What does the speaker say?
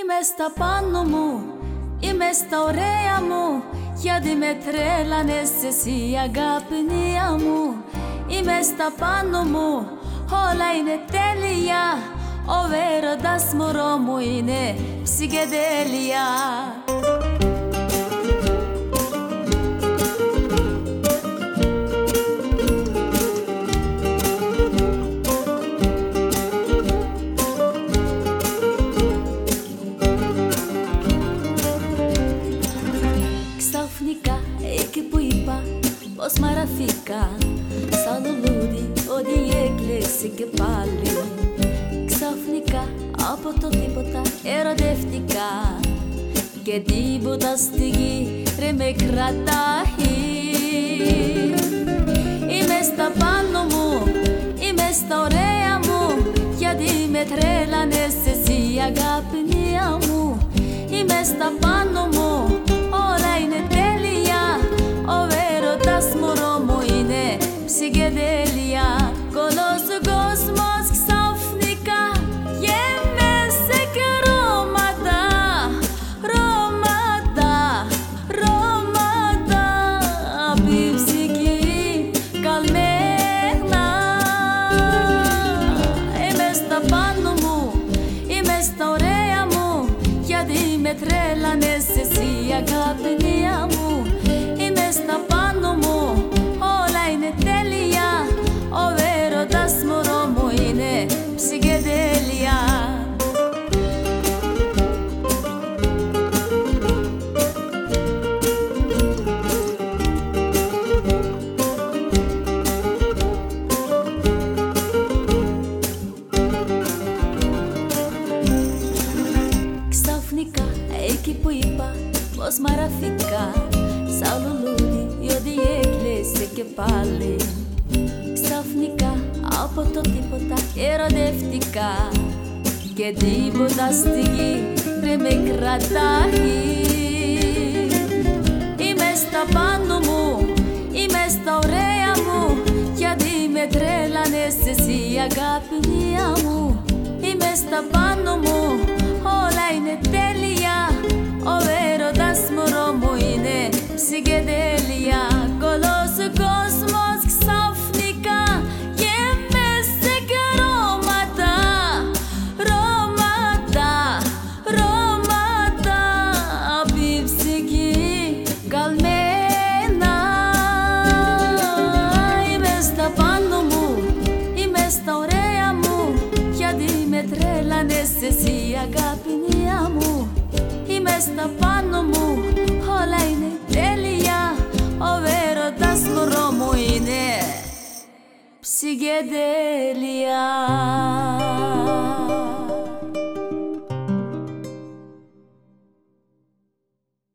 Είμαι στα πάνω μου, είμαι στα ωραία μου Γιατί με τρέλανες εσύ η αγάπηνία μου. Είμαι στα πάνω μου, όλα είναι τέλεια Ο έρωτας μωρό μου είναι ψυχεδέλεια είπα πως μαραφήκα Σαν λουλούδι ότι έκλεισε και πάλι Ξαφνικά από το τίποτα ερωτεύτηκα. Και τίποτα στη γη ρε με κρατάει. Είμαι στα πάνω μου, είμαι στα ωραία μου. Γιατί με τρέλανες εσύ αγάπη μου. Είμαι στα πάνω ψυχεδέλεια Κολός ο κόσμος ξαφνικά γέμεσε και ρώματα Ρώματα, ρώματα απ' η ψυχή καλμένα Είμαι στα πάνω μου, είμαι στα ωραία μου Γιατί με τρέλανες εσύ αγάπη πως μαραφήκα Σαν λουλούδι ότι έκλεισε και πάλι. Ξαφνικά από το τίποτα ερωτεύτηκα Και τίποτα στη γη δεν με κρατάει. Είμαι στα πάνω μου, είμαι στα ωραία μου Γιατί με τρέλανες εσύ αγάπη μου. Είμαι στα πάνω μου, όλα είναι τέλεια Ο τρέλανες εσύ αγάπη μου. Είμαι στα πάνω μου, όλα είναι τέλεια. Ο έρωτας μωρό μου είναι ψυχεδέλεια